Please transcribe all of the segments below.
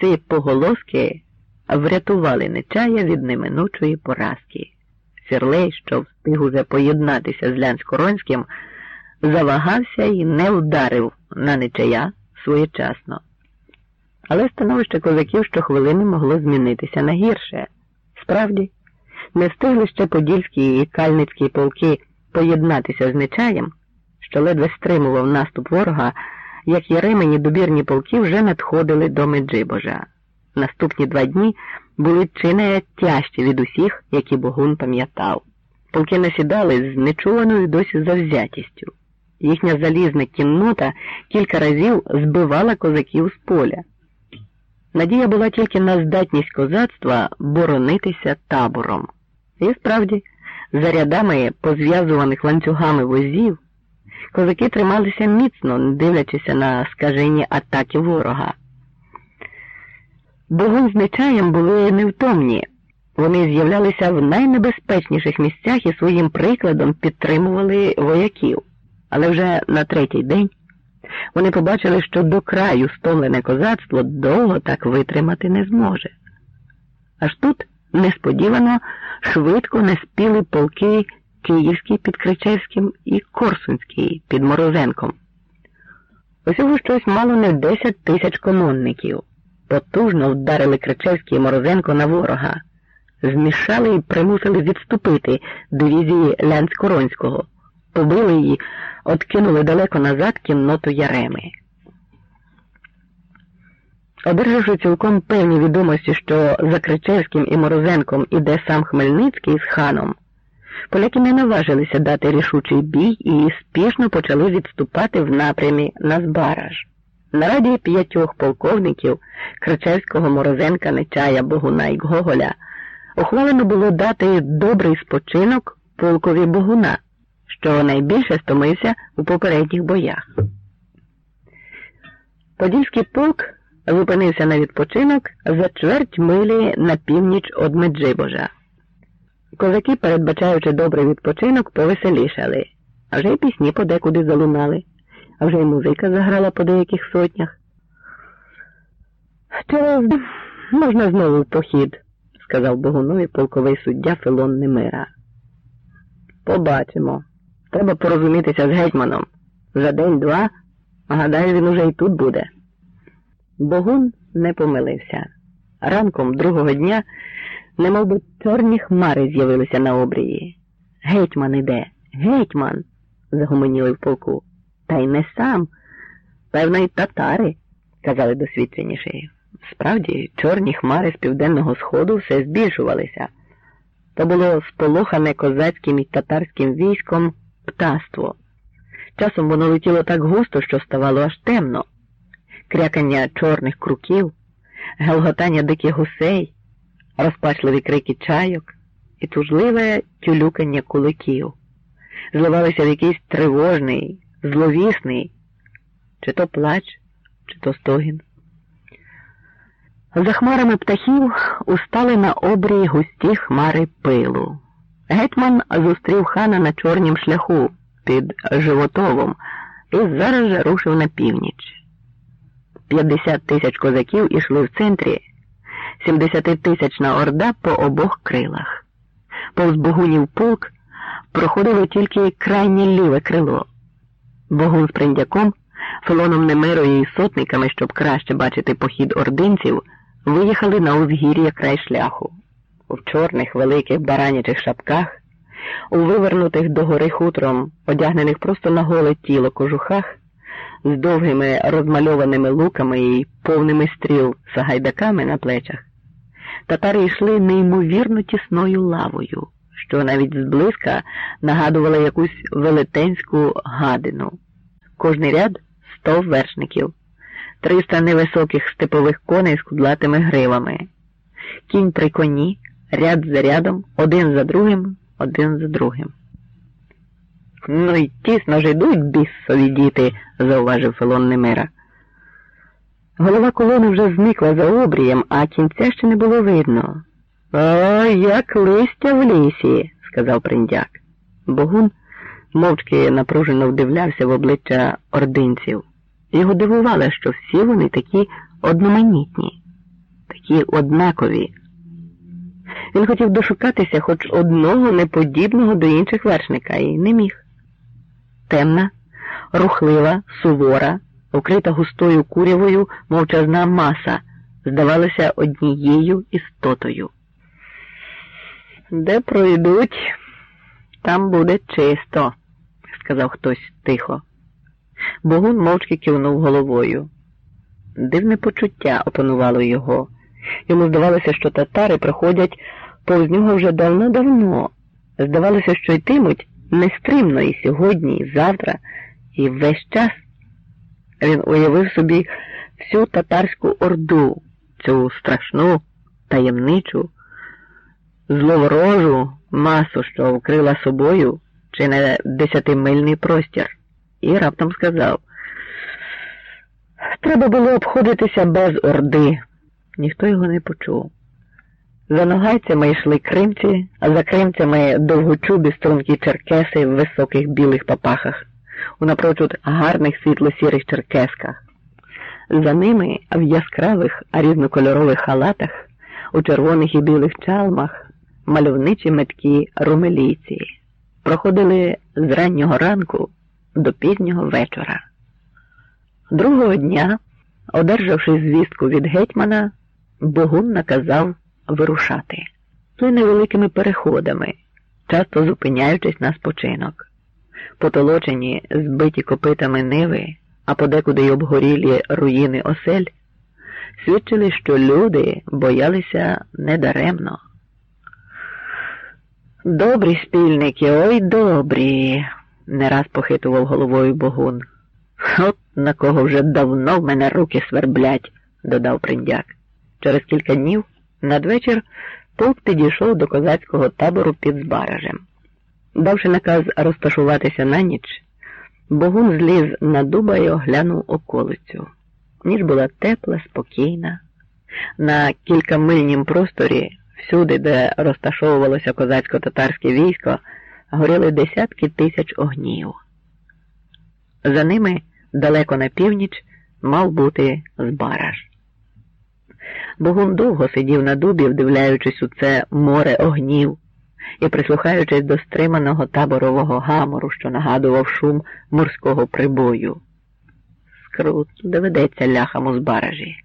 ці поголоски врятували Нечая від неминучої поразки. Сірлей, що встиг уже поєднатися з Лянськоронським, завагався і не вдарив на Нечая своєчасно. Але становище козаків щохвилини могло змінитися на гірше. Справді, не встигли ще подільські і кальницькі полки поєднатися з Нечаєм, що ледве стримував наступ ворога, як Єремені добірні полки вже надходили до Меджибожа. Наступні два дні були чи не тяжчі від усіх, які Богун пам'ятав. Полки насідали з нечуваною досі завзятістю. Їхня залізна кіннота кілька разів збивала козаків з поля. Надія була тільки на здатність козацтва боронитися табором. І справді, за рядами позв'язуваних ланцюгами возів, козаки трималися міцно, дивлячися на скажені атаки ворога. Богун з Нечаєм були невтомні. Вони з'являлися в найнебезпечніших місцях і своїм прикладом підтримували вояків. Але вже на третій день вони побачили, що до краю стомлене козацтво довго так витримати не зможе. Аж тут несподівано швидко не спіли полки Київський під Кричевським і Корсунський під Морозенком. Усього щось мало не 10 тисяч комонників. Потужно вдарили Кричевський і Морозенко на ворога, змішали і примусили відступити дивізії Лянськоронського, побили її, откинули далеко назад кінноту Яреми. Одержавши цілком певні відомості, що за Кричевським і Морозенком іде сам Хмельницький з ханом, поляки не наважилися дати рішучий бій і спішно почали відступати в напрямі на Збараж. На раді п'ятьох полковників Кричевського Морозенка, Нечая, Богуна і Гоголя ухвалено було дати добрий спочинок полкові Богуна, що найбільше стомився у попередніх боях. Подільський полк зупинився на відпочинок за чверть милі на північ од Меджибожа. Козаки, передбачаючи добрий відпочинок, повеселішали, а вже й пісні подекуди залунали а вже й музика заграла по деяких сотнях. Через можна знову в похід, сказав Богунові полковий суддя Филон Немира. Побачимо. Треба порозумітися з гетьманом. За день-два, гадаю, він уже і тут буде. Богун не помилився. Ранком другого дня немов би чорні хмари з'явилися на обрії. Гетьман іде, гетьман. загомоніли в полку. Та й не сам. Певно, й татари, казали досвідченіші. Справді, чорні хмари з південного сходу все збільшувалися. То було сполохане козацьким і татарським військом птаство. Часом воно летіло так густо, що ставало аж темно. Крякання чорних круків, гелготання диких гусей, розпачливі крики чайок і тужливе тюлюкання куликів. Зливалися в якийсь тривожний зловісний, чи то плач, чи то стогін. За хмарами птахів устали на обрії густі хмари пилу. Гетьман зустрів хана на чорнім шляху під Животовом і зараз же рушив на північ. П'ятдесят тисяч козаків ішли в центрі, сімдесятитисячна орда по обох крилах. Повз Богунів полк проходило тільки крайнє ліве крило. Богун з приндяком, филоном Немирою і сотниками, щоб краще бачити похід ординців, виїхали на узгір'я край шляху. У чорних великих баранячих шапках, у вивернутих догори хутром, одягнених просто на голе тіло кожухах, з довгими розмальованими луками і повними стріл сагайдаками на плечах, татари йшли неймовірно тісною лавою що навіть зблизька нагадувала якусь велетенську гадину. Кожний ряд сто вершників, триста невисоких степових коней з кудлатими гривами, кінь при коні, ряд за рядом, один за другим, один за другим. Ну й тісно ж ідуть біссові діти, зауважив Филон Немира. Голова колони вже зникла за обрієм, а кінця ще не було видно. О, як листя в лісі, сказав приндяк. Богун мовчки напружено вдивлявся в обличчя ординців. Його дивувало, що всі вони такі одноманітні. ті однакові. Він хотів дошукатися хоч одного неподібного до інших вершника і не міг. Темна, рухлива, сувора, укрита густою курявою мовчазна маса, здавалася однією істотою. Де пройдуть, там буде чисто, сказав хтось тихо. Богун мовчки кивнув головою. Дивне почуття опанувало його. Йому здавалося, що татари проходять повз нього вже давно-давно. Здавалося, що йтимуть нестримно і сьогодні, і завтра, і весь час. Він уявив собі всю татарську орду, цю страшну, таємничу, зловорожу масу, що вкрила собою чи не десятимильний простір, і раптом сказав. Треба було обходитися без орди. Ніхто його не почув. За ногайцями йшли кримці, а за кримцями довгочубі стрункі черкеси в високих білих папахах, у напрочуд гарних світло-сірих черкесках. За ними в яскравих, а різнокольорових халатах, у червоних і білих чалмах, мальовничі меткі румелійці проходили з раннього ранку до пізнього вечора. Другого дня, одержавши звістку від гетьмана, Богун наказав вирушати. То невеликими переходами, часто зупиняючись на спочинок. Потолочені, збиті копитами ниви, а подекуди й обгорілі руїни осель, свідчили, що люди боялися недаремно. Добрі спільники, ой добрі, не раз похитував головою Богун. От на кого вже давно в мене руки сверблять, додав приндяк. Через кілька днів надвечір полк підійшов до козацького табору під Збаражем. Давши наказ розташуватися на ніч, Богун зліз на дуба і оглянув околицю. Ніч була тепла, спокійна. На кількамильнім просторі, всюди, де розташовувалося козацько-татарське військо, горіли десятки тисяч огнів. За ними далеко на північ мав бути Збараж. Богун довго сидів на дубі, вдивляючись у це море огнів і прислухаючись до стриманого таборового гамору, що нагадував шум морського прибою. Скрут доведеться ляхам у збаражі.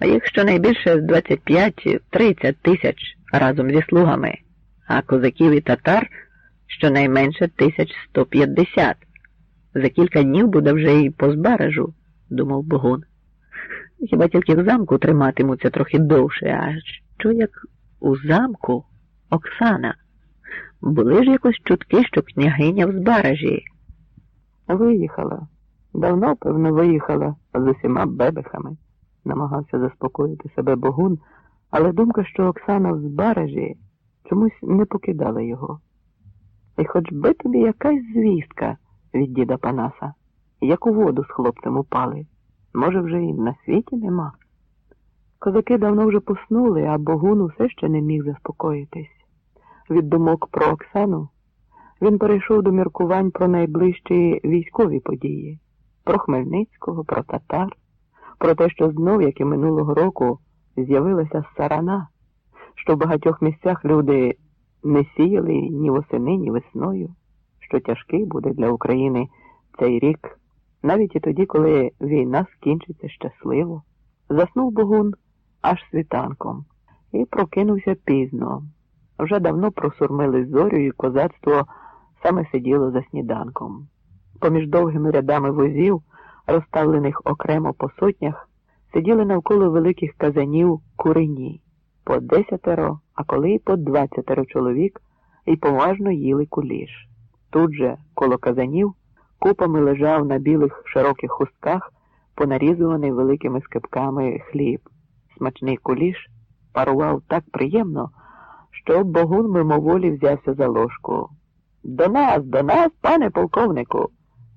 А їх щонайбільше 25-30 тисяч разом зі слугами, а козаків і татар щонайменше 1150. За кілька днів буде вже і по збаражу, думав Богун. Хіба тільки в замку триматимуться трохи довше, а що як у замку Оксана? Були ж якось чутки, що княгиня в збаражі. Виїхала. Давно, певно, виїхала з усіма бебехами, намагався заспокоїти себе Богун, але думка, що Оксана в збаражі, чомусь не покидала його. І хоч би тобі якась звістка від діда Панаса, як у воду з хлопцем упали. Може, вже і на світі нема. Козаки давно вже поснули, а Богун усе ще не міг заспокоїтись. Від думок про Оксану він перейшов до міркувань про найближчі військові події, про Хмельницького, про татар, про те, що знов, як і минулого року, з'явилася сарана, що в багатьох місцях люди не сіяли ні восени, ні весною, що тяжкий буде для України цей рік навіть і тоді, коли війна скінчиться щасливо, заснув Богун аж світанком і прокинувся пізно. Вже давно просурмили зорю, і козацтво саме сиділо за сніданком. Поміж довгими рядами возів, розставлених окремо по сотнях, сиділи навколо великих казанів курені, по десятеро, а коли й по двадцятеро чоловік, і поважно їли куліш. Тут же, коло казанів, Купами лежав на білих широких хустках, понарізуваний великими скипками хліб. Смачний куліш парував так приємно, що Богун мимоволі взявся за ложку. До нас, до нас, пане полковнику.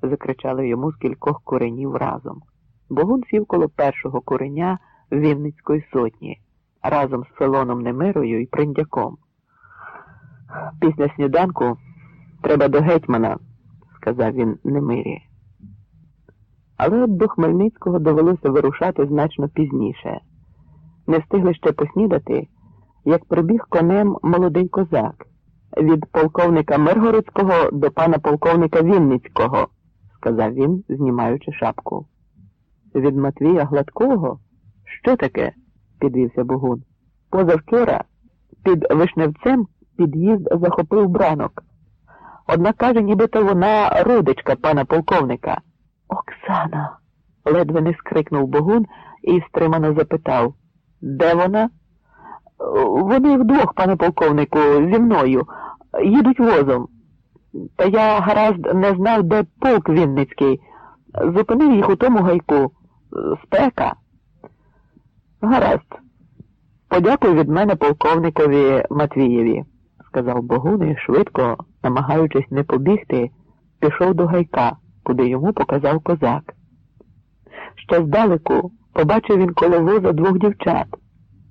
закричали йому з кількох куренів разом. Богун сів коло першого куреня Вінницької сотні разом з Фелоном Немирою і Приндяком. Після сніданку треба до гетьмана сказав він Немирі. Але до Хмельницького довелося вирушати значно пізніше. Не встигли ще поснідати, як прибіг конем молодий козак від полковника Миргородського до пана полковника Вінницького, сказав він, знімаючи шапку. Від Матвія Гладкого? Що таке? підвівся Богун. Позавчора під Вишневцем під'їзд захопив бранок. Однак каже, нібито вона родичка пана полковника. Оксана. ледве не скрикнув Богун і стримано запитав. Де вона? Вони вдвох, пане полковнику, зі мною. Їдуть возом. Та я гаразд не знав, де полк Вінницький. Зупинив їх у тому гайку. Спека. Гаразд. Подякуй від мене полковникові Матвієві, сказав Богун і швидко, намагаючись не побігти, пішов до гайка, куди йому показав козак. Ще здалеку побачив він коло воза двох дівчат.